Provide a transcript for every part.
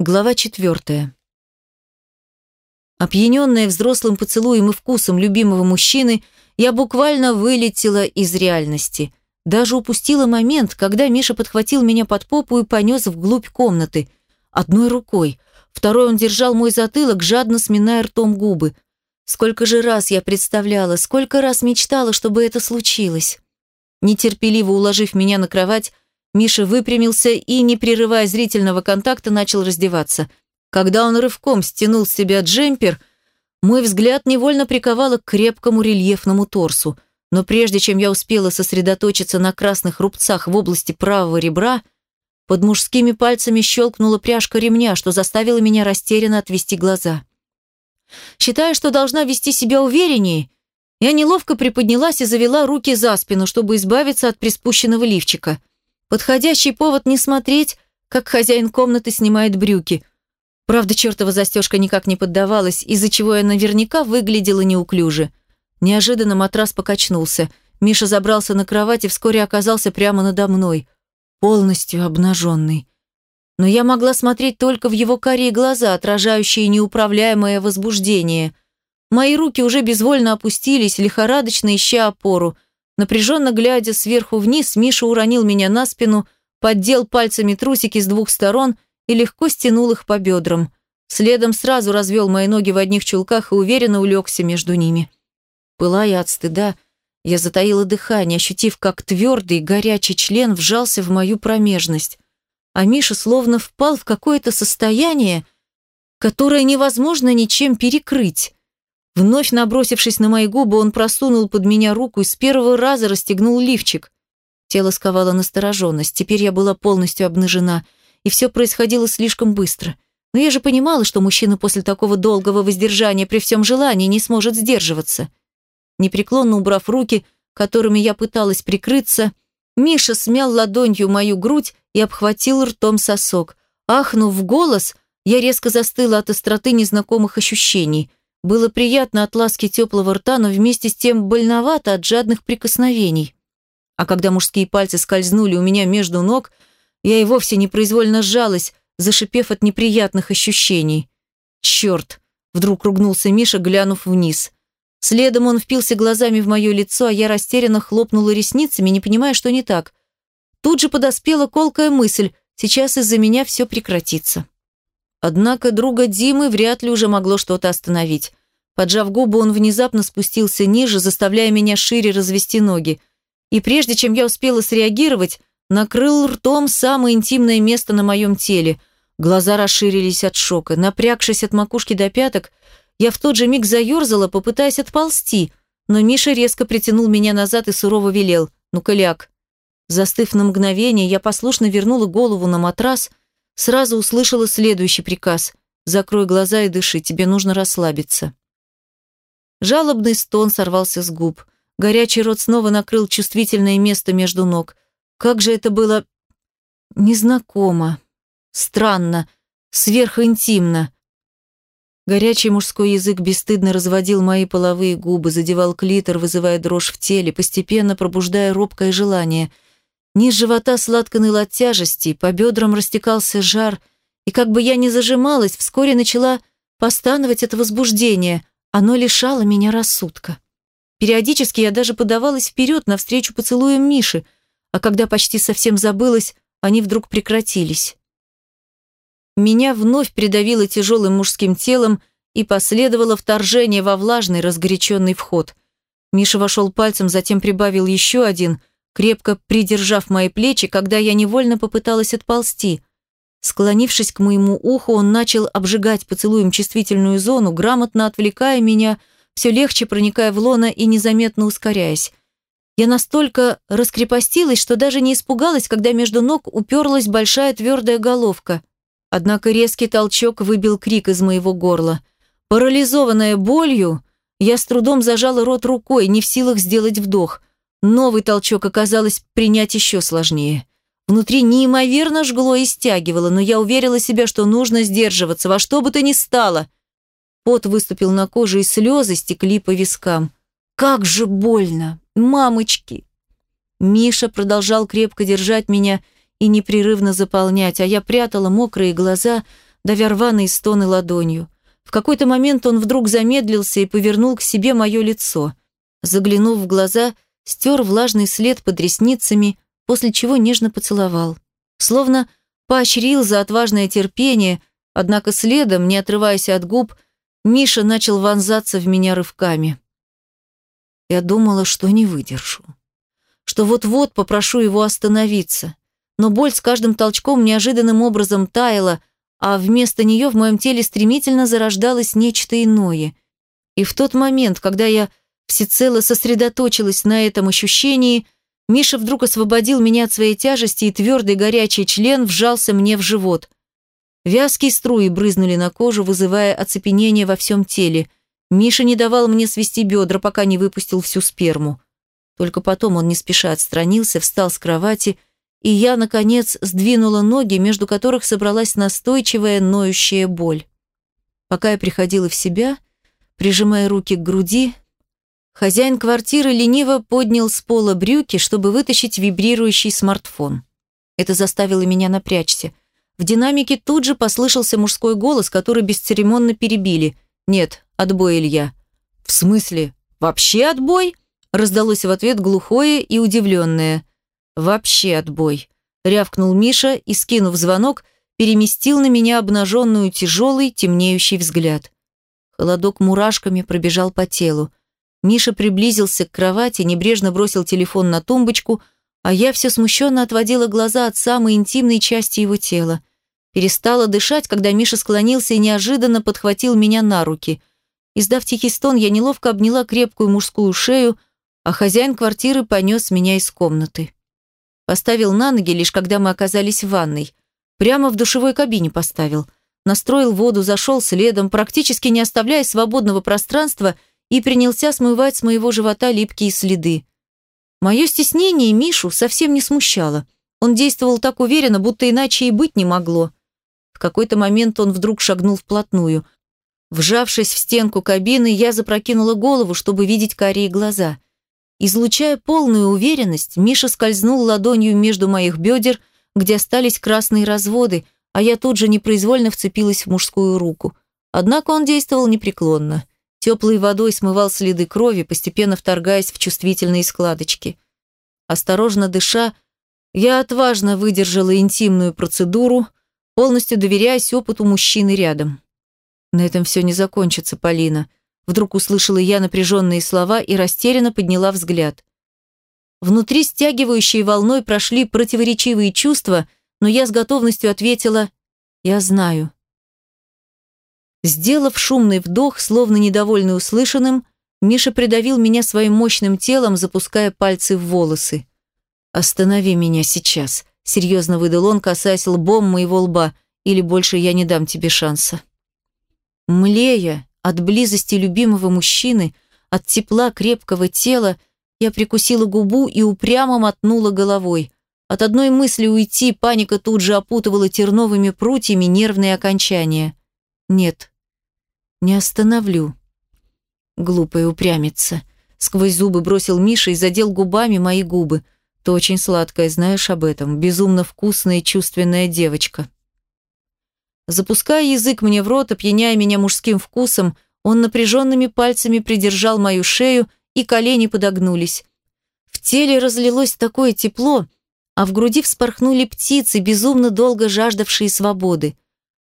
Глава четвертая. Опьяненная взрослым поцелуем и вкусом любимого мужчины, я буквально вылетела из реальности. Даже упустила момент, когда Миша подхватил меня под попу и понес вглубь комнаты. Одной рукой. Второй он держал мой затылок, жадно сминая ртом губы. Сколько же раз я представляла, сколько раз мечтала, чтобы это случилось. Нетерпеливо уложив меня на кровать, Миша выпрямился и, не прерывая зрительного контакта, начал раздеваться. Когда он рывком стянул с себя джемпер, мой взгляд невольно приковало к крепкому рельефному торсу. Но прежде чем я успела сосредоточиться на красных рубцах в области правого ребра, под мужскими пальцами щелкнула пряжка ремня, что заставило меня растерянно отвести глаза. Считая, что должна вести себя увереннее, я неловко приподнялась и завела руки за спину, чтобы избавиться от приспущенного лифчика. Подходящий повод не смотреть, как хозяин комнаты снимает брюки. Правда, чертова застежка никак не поддавалась, из-за чего я наверняка выглядела неуклюже. Неожиданно матрас покачнулся. Миша забрался на кровать и вскоре оказался прямо надо мной, полностью обнаженный. Но я могла смотреть только в его карие глаза, отражающие неуправляемое возбуждение. Мои руки уже безвольно опустились, лихорадочно ища опору – Напряженно глядя сверху вниз, Миша уронил меня на спину, поддел пальцами трусики с двух сторон и легко стянул их по бедрам. Следом сразу развел мои ноги в одних чулках и уверенно улегся между ними. Пылая от стыда, я затаила дыхание, ощутив, как твердый, горячий член вжался в мою промежность. А Миша словно впал в какое-то состояние, которое невозможно ничем перекрыть. Вновь набросившись на мои губы, он просунул под меня руку и с первого раза расстегнул лифчик. Тело сковало настороженность, теперь я была полностью обнажена, и все происходило слишком быстро. Но я же понимала, что мужчина после такого долгого воздержания при всем желании не сможет сдерживаться. Непреклонно убрав руки, которыми я пыталась прикрыться, Миша смял ладонью мою грудь и обхватил ртом сосок. Ахнув в голос, я резко застыла от остроты незнакомых ощущений – было приятно от ласки теплого рта, но вместе с тем больновато от жадных прикосновений. А когда мужские пальцы скользнули у меня между ног, я и вовсе непроизвольно сжалась, зашипев от неприятных ощущений. «Черт!» – вдруг ругнулся Миша, глянув вниз. Следом он впился глазами в мое лицо, а я растерянно хлопнула ресницами, не понимая, что не так. Тут же подоспела колкая мысль – сейчас из-за меня все прекратится. Однако друга Димы вряд ли уже могло что-то остановить. Поджав губы, он внезапно спустился ниже, заставляя меня шире развести ноги. И прежде чем я успела среагировать, накрыл ртом самое интимное место на моем теле. Глаза расширились от шока. Напрягшись от макушки до пяток, я в тот же миг заерзала, попытаясь отползти, но Миша резко притянул меня назад и сурово велел. «Ну-ка ляг». Застыв на мгновение, я послушно вернула голову на матрас, сразу услышала следующий приказ. «Закрой глаза и дыши, тебе нужно расслабиться». Жалобный стон сорвался с губ. Горячий рот снова накрыл чувствительное место между ног. Как же это было незнакомо, странно, сверхинтимно. Горячий мужской язык бесстыдно разводил мои половые губы, задевал клитор, вызывая дрожь в теле, постепенно пробуждая робкое желание – Низ живота сладко ныл от тяжести, по бедрам растекался жар, и как бы я ни зажималась, вскоре начала постановать это возбуждение. Оно лишало меня рассудка. Периодически я даже подавалась вперед навстречу поцелуям Миши, а когда почти совсем забылась, они вдруг прекратились. Меня вновь придавило тяжелым мужским телом и последовало вторжение во влажный разгоряченный вход. Миша вошел пальцем, затем прибавил еще один, крепко придержав мои плечи, когда я невольно попыталась отползти. Склонившись к моему уху, он начал обжигать поцелуем чувствительную зону, грамотно отвлекая меня, все легче проникая в лоно и незаметно ускоряясь. Я настолько раскрепостилась, что даже не испугалась, когда между ног уперлась большая твердая головка. Однако резкий толчок выбил крик из моего горла. Парализованная болью, я с трудом зажала рот рукой, не в силах сделать вдох – Новый толчок оказалось принять еще сложнее. Внутри неимоверно жгло и стягивало, но я уверила себя, что нужно сдерживаться, во что бы то ни стало. Пот выступил на коже, и слезы стекли по вискам. Как же больно! Мамочки! Миша продолжал крепко держать меня и непрерывно заполнять, а я прятала мокрые глаза, давя рваные стоны ладонью. В какой-то момент он вдруг замедлился и повернул к себе мое лицо. Заглянув в глаза, стер влажный след под ресницами, после чего нежно поцеловал. Словно поощрил за отважное терпение, однако следом, не отрываясь от губ, Миша начал вонзаться в меня рывками. Я думала, что не выдержу. Что вот-вот попрошу его остановиться. Но боль с каждым толчком неожиданным образом таяла, а вместо нее в моем теле стремительно зарождалось нечто иное. И в тот момент, когда я всецело сосредоточилась на этом ощущении, Миша вдруг освободил меня от своей тяжести, и твердый горячий член вжался мне в живот. Вязкие струи брызнули на кожу, вызывая оцепенение во всем теле. Миша не давал мне свести бедра, пока не выпустил всю сперму. Только потом он не спеша отстранился, встал с кровати, и я, наконец, сдвинула ноги, между которых собралась настойчивая, ноющая боль. Пока я приходила в себя, прижимая руки к груди, хозяин квартиры лениво поднял с пола брюки, чтобы вытащить вибрирующий смартфон. Это заставило меня напрячься. В динамике тут же послышался мужской голос, который бесцеремонно перебили. «Нет, отбой, Илья». «В смысле? Вообще отбой?» Раздалось в ответ глухое и удивленное. «Вообще отбой», — рявкнул Миша и, скинув звонок, переместил на меня обнаженную тяжелый, темнеющий взгляд. Холодок мурашками пробежал по телу. Миша приблизился к кровати, небрежно бросил телефон на тумбочку, а я все смущенно отводила глаза от самой интимной части его тела. Перестала дышать, когда Миша склонился и неожиданно подхватил меня на руки. Издав тихий стон, я неловко обняла крепкую мужскую шею, а хозяин квартиры понес меня из комнаты. Поставил на ноги, лишь когда мы оказались в ванной. Прямо в душевой кабине поставил. Настроил воду, зашел следом, практически не оставляя свободного пространства, и принялся смывать с моего живота липкие следы. Мое стеснение Мишу совсем не смущало. Он действовал так уверенно, будто иначе и быть не могло. В какой-то момент он вдруг шагнул вплотную. Вжавшись в стенку кабины, я запрокинула голову, чтобы видеть карие глаза. Излучая полную уверенность, Миша скользнул ладонью между моих бедер, где остались красные разводы, а я тут же непроизвольно вцепилась в мужскую руку. Однако он действовал непреклонно. Теплой водой смывал следы крови, постепенно вторгаясь в чувствительные складочки. Осторожно дыша, я отважно выдержала интимную процедуру, полностью доверяясь опыту мужчины рядом. На этом все не закончится, Полина. Вдруг услышала я напряженные слова и растерянно подняла взгляд. Внутри стягивающей волной прошли противоречивые чувства, но я с готовностью ответила «Я знаю». Сделав шумный вдох, словно недовольный услышанным, Миша придавил меня своим мощным телом, запуская пальцы в волосы. «Останови меня сейчас», Серьезно выдал он, касаясь лбом моего лба, или больше я не дам тебе шанса. Млея от близости любимого мужчины, от тепла крепкого тела, я прикусила губу и упрямо мотнула головой. От одной мысли уйти паника тут же опутывала терновыми прутьями нервные окончания. Нет, не остановлю. Глупая упрямица. Сквозь зубы бросил Миша и задел губами мои губы – ты очень сладкая, знаешь об этом. Безумно вкусная и чувственная девочка. Запуская язык мне в рот, опьяняя меня мужским вкусом, он напряженными пальцами придержал мою шею, и колени подогнулись. В теле разлилось такое тепло, а в груди вспорхнули птицы, безумно долго жаждавшие свободы.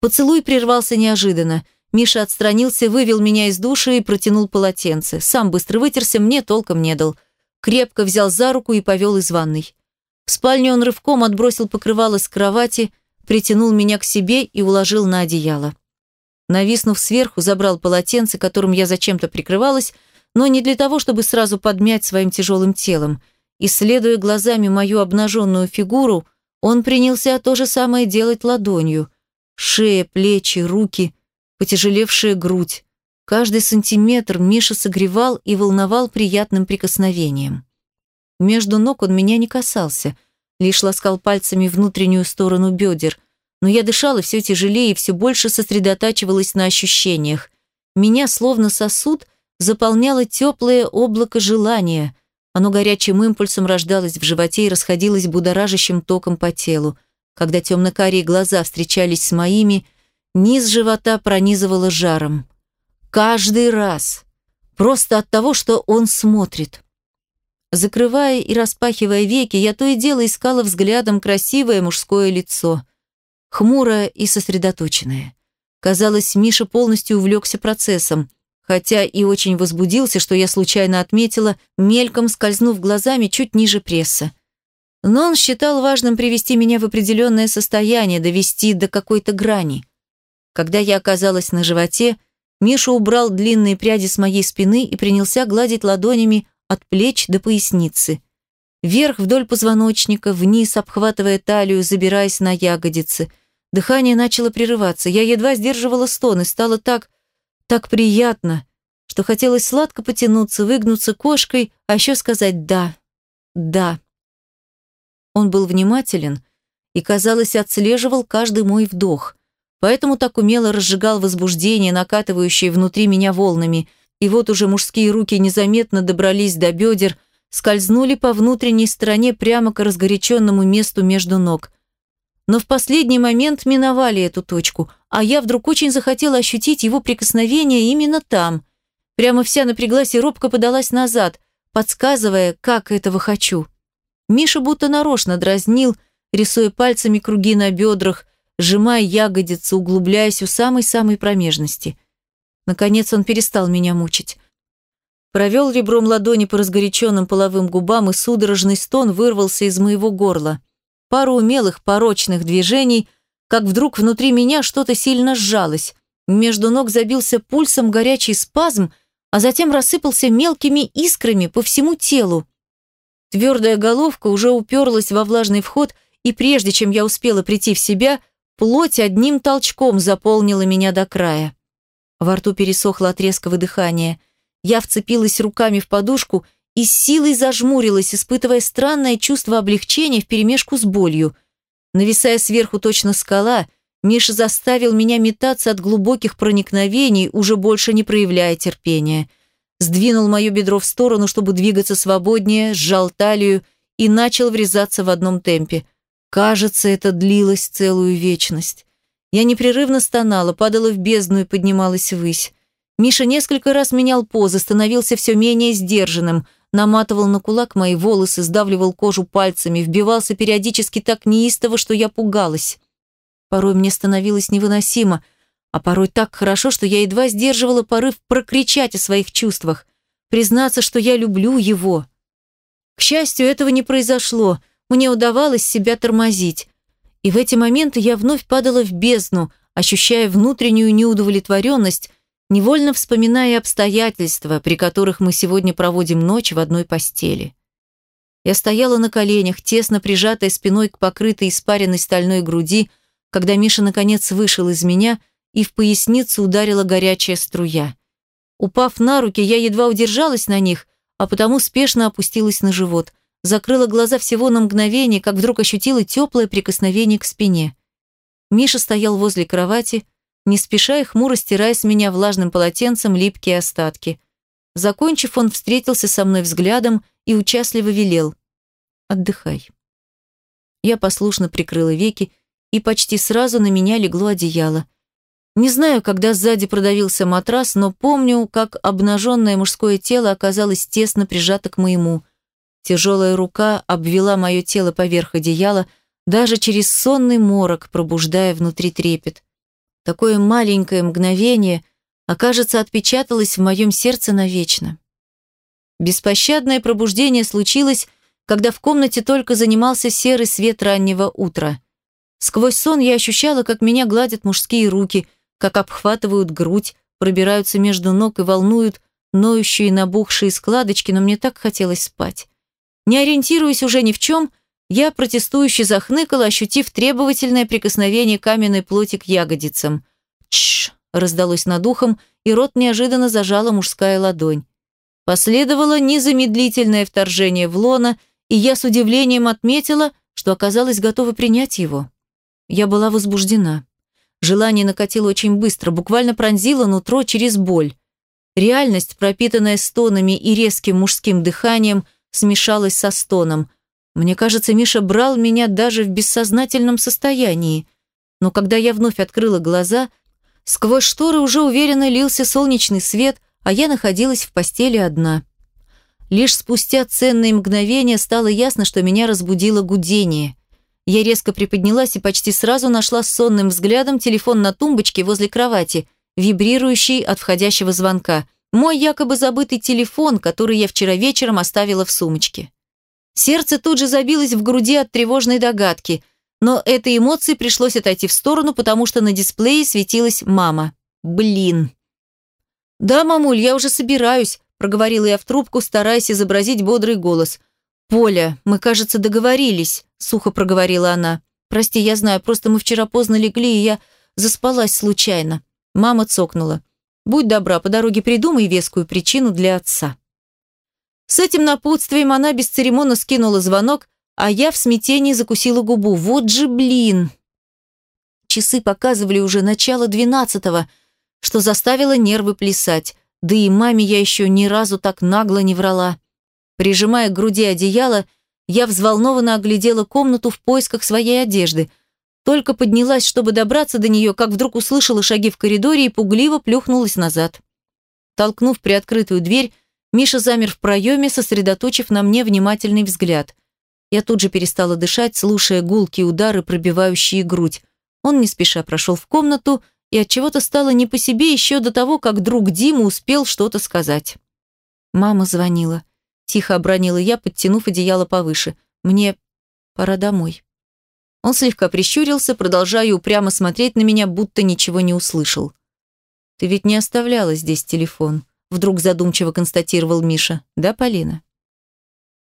Поцелуй прервался неожиданно. Миша отстранился, вывел меня из души и протянул полотенце. Сам быстро вытерся, мне толком не дал – крепко взял за руку и повел из ванной. В спальне он рывком отбросил покрывало с кровати, притянул меня к себе и уложил на одеяло. Нависнув сверху, забрал полотенце, которым я зачем-то прикрывалась, но не для того, чтобы сразу подмять своим тяжелым телом. Исследуя глазами мою обнаженную фигуру, он принялся то же самое делать ладонью. Шея, плечи, руки, потяжелевшая грудь. Каждый сантиметр Миша согревал и волновал приятным прикосновением. Между ног он меня не касался, лишь ласкал пальцами внутреннюю сторону бедер, но я дышала все тяжелее и все больше сосредотачивалась на ощущениях. Меня, словно сосуд, заполняло теплое облако желания. Оно горячим импульсом рождалось в животе и расходилось будоражащим током по телу. Когда темно-карие глаза встречались с моими – низ живота пронизывало жаром. Каждый раз. Просто от того, что он смотрит. Закрывая и распахивая веки, я то и дело искала взглядом красивое мужское лицо. Хмурое и сосредоточенное. Казалось, Миша полностью увлекся процессом, хотя и очень возбудился, что я случайно отметила, мельком скользнув глазами чуть ниже пресса. Но он считал важным привести меня в определенное состояние, довести до какой-то грани. Когда я оказалась на животе, Миша убрал длинные пряди с моей спины и принялся гладить ладонями от плеч до поясницы. Вверх вдоль позвоночника, вниз, обхватывая талию, забираясь на ягодицы. Дыхание начало прерываться. Я едва сдерживала стон, и стало так, так приятно, что хотелось сладко потянуться, выгнуться кошкой, а еще сказать «да, да». Он был внимателен и, казалось, отслеживал каждый мой вдох. Поэтому так умело разжигал возбуждение, накатывающее внутри меня волнами – и вот уже мужские руки незаметно добрались до бедер, скользнули по внутренней стороне прямо к разгоряченному месту между ног. Но в последний момент миновали эту точку, а я вдруг очень захотела ощутить его прикосновение именно там. Прямо вся напряглась и робко подалась назад, подсказывая, как этого хочу. Миша будто нарочно дразнил, рисуя пальцами круги на бедрах, сжимая ягодицы, углубляясь у самой-самой промежности – Наконец он перестал меня мучить. Провел ребром ладони по разгоряченным половым губам, и судорожный стон вырвался из моего горла. Пару умелых, порочных движений, как вдруг внутри меня что-то сильно сжалось. Между ног забился пульсом горячий спазм, а затем рассыпался мелкими искрами по всему телу. Твердая головка уже уперлась во влажный вход, и прежде чем я успела прийти в себя, плоть одним толчком заполнила меня до края. Во рту пересохло от резкого дыхания. Я вцепилась руками в подушку и силой зажмурилась, испытывая странное чувство облегчения вперемешку с болью. Нависая сверху точно скала, Миша заставил меня метаться от глубоких проникновений, уже больше не проявляя терпения. Сдвинул мое бедро в сторону, чтобы двигаться свободнее, сжал талию и начал врезаться в одном темпе. Кажется, это длилось целую вечность. Я непрерывно стонала, падала в бездну и поднималась ввысь. Миша несколько раз менял позы, становился все менее сдержанным, наматывал на кулак мои волосы, сдавливал кожу пальцами, вбивался периодически так неистово, что я пугалась. Порой мне становилось невыносимо, а порой так хорошо, что я едва сдерживала порыв прокричать о своих чувствах, признаться, что я люблю его. К счастью, этого не произошло, мне удавалось себя тормозить. И в эти моменты я вновь падала в бездну, ощущая внутреннюю неудовлетворенность, невольно вспоминая обстоятельства, при которых мы сегодня проводим ночь в одной постели. Я стояла на коленях, тесно прижатая спиной к покрытой испаренной стальной груди, когда Миша наконец вышел из меня и в поясницу ударила горячая струя. Упав на руки, я едва удержалась на них, а потому спешно опустилась на живот – закрыла глаза всего на мгновение, как вдруг ощутила теплое прикосновение к спине. Миша стоял возле кровати, не спеша и хмуро стирая с меня влажным полотенцем липкие остатки. Закончив, он встретился со мной взглядом и участливо велел «Отдыхай». Я послушно прикрыла веки, и почти сразу на меня легло одеяло. Не знаю, когда сзади продавился матрас, но помню, как обнаженное мужское тело оказалось тесно прижато к моему – Тяжелая рука обвела мое тело поверх одеяла, даже через сонный морок, пробуждая внутри трепет. Такое маленькое мгновение, окажется, отпечаталось в моем сердце навечно. Беспощадное пробуждение случилось, когда в комнате только занимался серый свет раннего утра. Сквозь сон я ощущала, как меня гладят мужские руки, как обхватывают грудь, пробираются между ног и волнуют ноющие набухшие складочки, но мне так хотелось спать. Не ориентируясь уже ни в чем, я протестующе захныкала, ощутив требовательное прикосновение каменной плоти к ягодицам. «Тш!» – раздалось над ухом, и рот неожиданно зажала мужская ладонь. Последовало незамедлительное вторжение в лона, и я с удивлением отметила, что оказалась готова принять его. Я была возбуждена. Желание накатило очень быстро, буквально пронзило нутро через боль. Реальность, пропитанная стонами и резким мужским дыханием – смешалась со стоном. Мне кажется, Миша брал меня даже в бессознательном состоянии. Но когда я вновь открыла глаза, Сквозь шторы уже уверенно лился солнечный свет, а я находилась в постели одна. Лишь спустя ценные мгновения стало ясно, что меня разбудило гудение. Я резко приподнялась и почти сразу нашла сонным взглядом телефон на тумбочке возле кровати, вибрирующий от входящего звонка. Мой якобы забытый телефон, который я вчера вечером оставила в сумочке. Сердце тут же забилось в груди от тревожной догадки, но этой эмоции пришлось отойти в сторону, потому что на дисплее светилась мама. Блин. «Да, мамуль, я уже собираюсь», – проговорила я в трубку, стараясь изобразить бодрый голос – «Поля, мы, кажется, договорились», – сухо проговорила она. «Прости, я знаю, просто мы вчера поздно легли, и я заспалась случайно». Мама цокнула. «Будь добра, по дороге придумай вескую причину для отца». С этим напутствием она бесцеремонно скинула звонок, а я в смятении закусила губу. «Вот же блин!» Часы показывали уже начало двенадцатого, что заставило нервы плясать. Да и маме я еще ни разу так нагло не врала. Прижимая к груди одеяло, я взволнованно оглядела комнату в поисках своей одежды. Только поднялась, чтобы добраться до нее, как вдруг услышала шаги в коридоре и пугливо плюхнулась назад. Толкнув приоткрытую дверь, Миша замер в проеме, сосредоточив на мне внимательный взгляд. Я тут же перестала дышать, слушая гулкие удары, пробивающие грудь. Он не спеша прошел в комнату, и от чего то стало не по себе еще до того, как друг Дима успел что-то сказать. Мама звонила. Тихо обронила я, подтянув одеяло повыше. «Мне пора домой». Он слегка прищурился, продолжая упрямо смотреть на меня, будто ничего не услышал. «Ты ведь не оставляла здесь телефон», — вдруг задумчиво констатировал Миша. «Да, Полина?»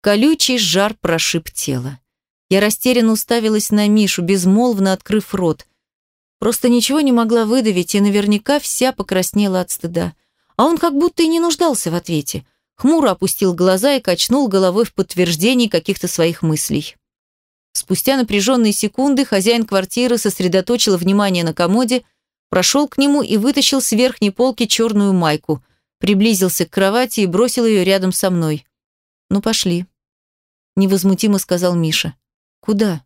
Колючий жар прошиб тело. Я растерянно уставилась на Мишу, безмолвно открыв рот. Просто ничего не могла выдавить и наверняка вся покраснела от стыда. А он как будто и не нуждался в ответе хмуро опустил глаза и качнул головой в подтверждении каких-то своих мыслей. Спустя напряженные секунды хозяин квартиры сосредоточил внимание на комоде, прошел к нему и вытащил с верхней полки черную майку, приблизился к кровати и бросил ее рядом со мной. «Ну, пошли», – невозмутимо сказал Миша. «Куда?»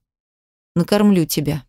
«Накормлю тебя».